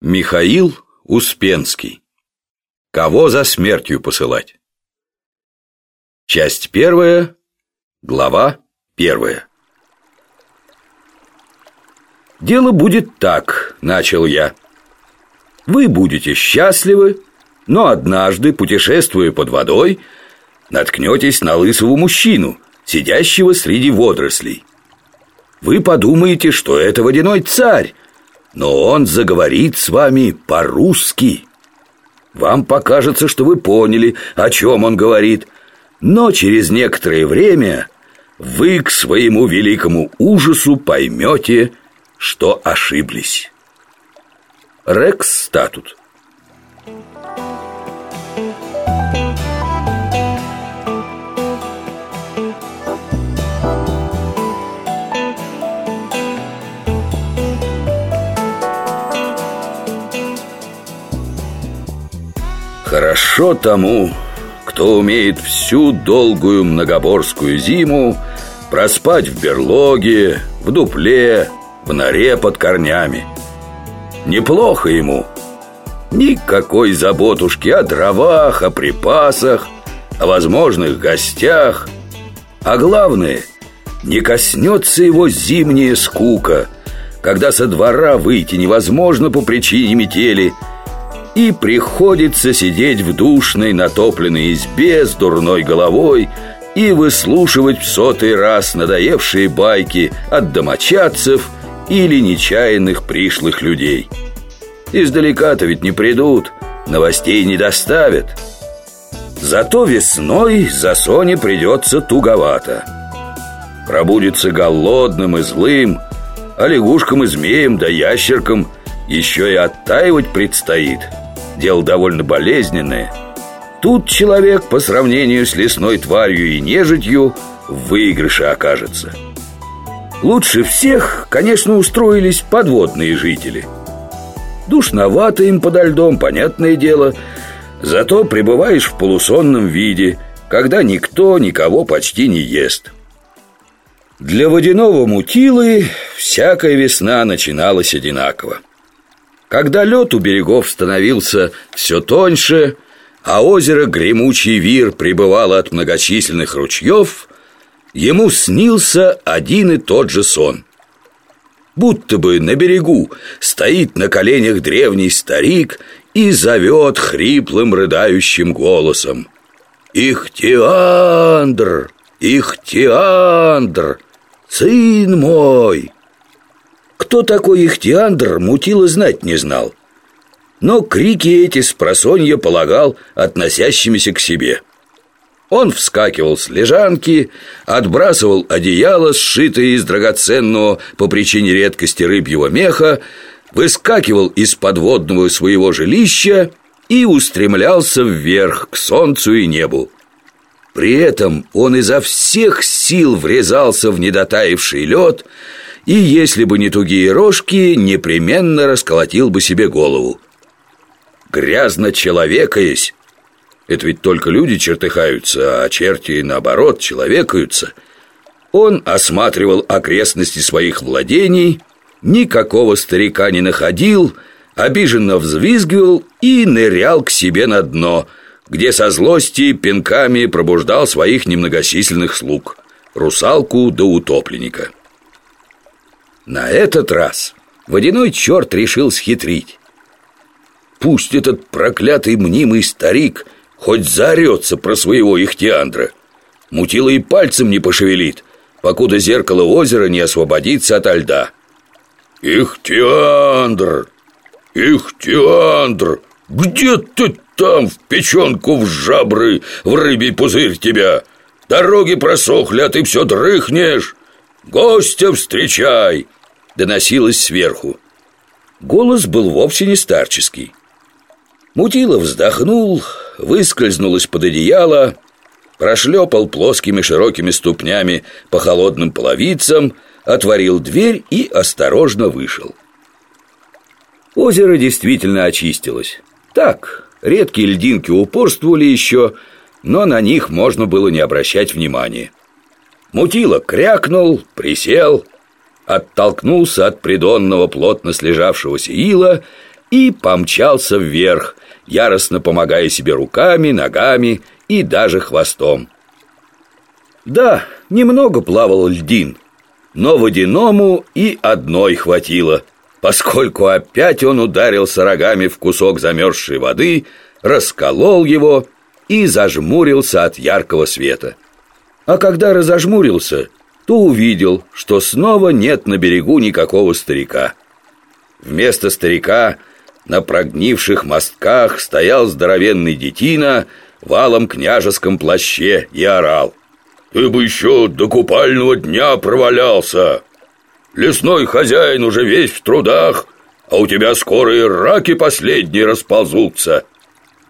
Михаил Успенский. Кого за смертью посылать? Часть первая, глава первая. «Дело будет так», — начал я. «Вы будете счастливы, но однажды, путешествуя под водой, наткнетесь на лысого мужчину, сидящего среди водорослей. Вы подумаете, что это водяной царь, но он заговорит с вами по-русски. Вам покажется, что вы поняли, о чем он говорит, но через некоторое время вы к своему великому ужасу поймете, что ошиблись. Рекс Статут Хорошо тому, кто умеет всю долгую многоборскую зиму проспать в берлоге, в дупле, в норе под корнями. Неплохо ему. Никакой заботушки о дровах, о припасах, о возможных гостях. А главное, не коснется его зимняя скука, когда со двора выйти невозможно по причине метели – и приходится сидеть в душной натопленной избе с дурной головой и выслушивать в сотый раз надоевшие байки от домочадцев или нечаянных пришлых людей. Издалека-то ведь не придут, новостей не доставят. Зато весной за Соне придется туговато. Пробудется голодным и злым, а лягушкам и змеям да ящеркам еще и оттаивать предстоит – дело довольно болезненное. Тут человек по сравнению с лесной тварью и нежитью в выигрыше окажется. Лучше всех, конечно, устроились подводные жители. Душновато им подо льдом, понятное дело. Зато пребываешь в полусонном виде Когда никто никого почти не ест. Для водяного мутилы всякая весна начиналась одинаково когда лед у берегов становился все тоньше, а озеро Гремучий Вир пребывало от многочисленных ручьев, ему снился один и тот же сон. Будто бы на берегу стоит на коленях древний старик и зовет хриплым рыдающим голосом. «Ихтиандр! Ихтиандр! Сын мой!» Кто такой Ихтиандр, Мутила знать не знал. Но крики эти с просонья полагал относящимися к себе. Он вскакивал с лежанки, отбрасывал одеяло, сшитое из драгоценного по причине редкости рыбьего меха, выскакивал из подводного своего жилища и устремлялся вверх, к солнцу и небу. При этом он изо всех сил врезался в недотаивший лед, и если бы не тугие рожки, непременно расколотил бы себе голову. Грязно человека есть. Это ведь только люди чертыхаются, а черти, наоборот, человекаются. Он осматривал окрестности своих владений, никакого старика не находил, обиженно взвизгивал и нырял к себе на дно, где со злости пинками пробуждал своих немногочисленных слуг, русалку до утопленника. На этот раз водяной черт решил схитрить. Пусть этот проклятый мнимый старик хоть заорется про своего ихтиандра. Мутила и пальцем не пошевелит, покуда зеркало озера не освободится ото льда. «Ихтиандр! Ихтиандр! Где ты там в печенку в жабры, в рыбий пузырь тебя? Дороги просохли, а ты все дрыхнешь! Гостя встречай!» Доносилось сверху. Голос был вовсе не старческий. Мутилов вздохнул, выскользнул из-под одеяла, прошлепал плоскими широкими ступнями по холодным половицам, отворил дверь и осторожно вышел. Озеро действительно очистилось. Так, редкие льдинки упорствовали еще, но на них можно было не обращать внимания. Мутило крякнул, присел, оттолкнулся от придонного плотно слежавшегося ила и помчался вверх, яростно помогая себе руками, ногами и даже хвостом. Да, немного плавал льдин, но водяному и одной хватило, поскольку опять он ударился рогами в кусок замерзшей воды, расколол его и зажмурился от яркого света. А когда разожмурился, то увидел, что снова нет на берегу никакого старика. Вместо старика на прогнивших мостках стоял здоровенный детина в алом княжеском плаще и орал. «Ты бы еще до купального дня провалялся! Лесной хозяин уже весь в трудах, а у тебя скоро и раки последние расползутся!»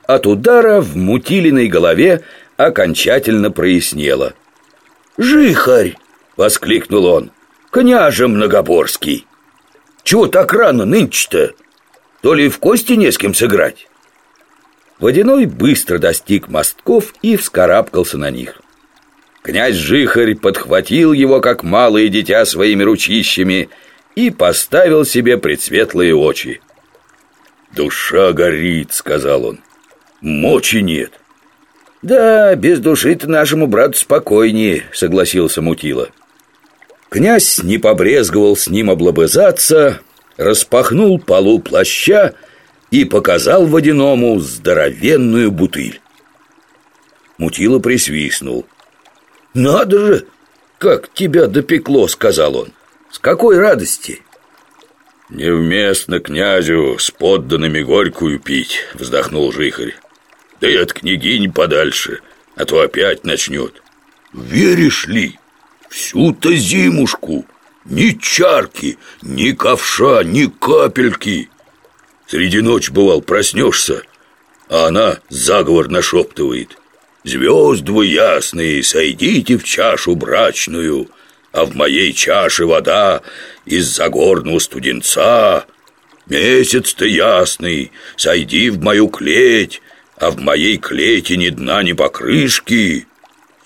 От удара в мутилиной голове окончательно прояснело. «Жихарь!» — воскликнул он. «Княже Многоборский! Чего так рано нынче-то? То ли в кости не с кем сыграть?» Водяной быстро достиг мостков и вскарабкался на них. Князь Жихарь подхватил его, как малое дитя, своими ручищами и поставил себе предсветлые очи. «Душа горит», — сказал он. «Мочи нет». «Да, без души-то нашему брату спокойнее», — согласился Мутила. Князь не побрезговал с ним облобызаться, распахнул полу плаща и показал водяному здоровенную бутыль. Мутила присвистнул. «Надо же, как тебя допекло», — сказал он. «С какой радости!» «Невместно князю с подданными горькую пить», — вздохнул Жихарь. Да и от княгинь подальше, а то опять начнет. Веришь ли, всю-то зимушку ни чарки, ни ковша, ни капельки. Среди ночи, бывал, проснешься, а она заговор нашептывает. Звезды ясные, сойдите в чашу брачную, а в моей чаше вода из-за горного студенца. Месяц ты ясный, сойди в мою клеть, а в моей клете ни дна, ни покрышки.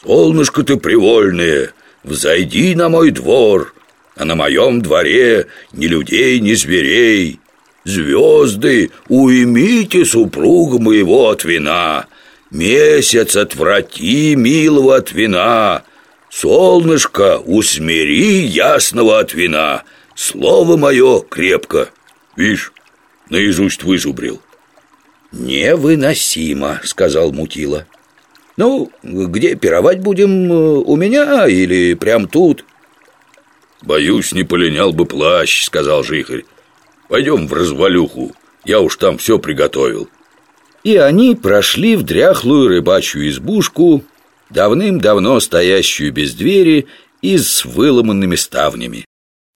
Солнышко ты привольное, взойди на мой двор, а на моем дворе ни людей, ни зверей. Звезды, уймите супруга моего от вина, месяц отврати милого от вина, солнышко, усмири ясного от вина, слово мое крепко. Вишь, наизусть вызубрил. «Невыносимо», — сказал Мутила. «Ну, где пировать будем? У меня или прям тут?» «Боюсь, не полинял бы плащ», — сказал Жихарь. «Пойдем в развалюху, я уж там все приготовил». И они прошли в дряхлую рыбачью избушку, давным-давно стоящую без двери и с выломанными ставнями.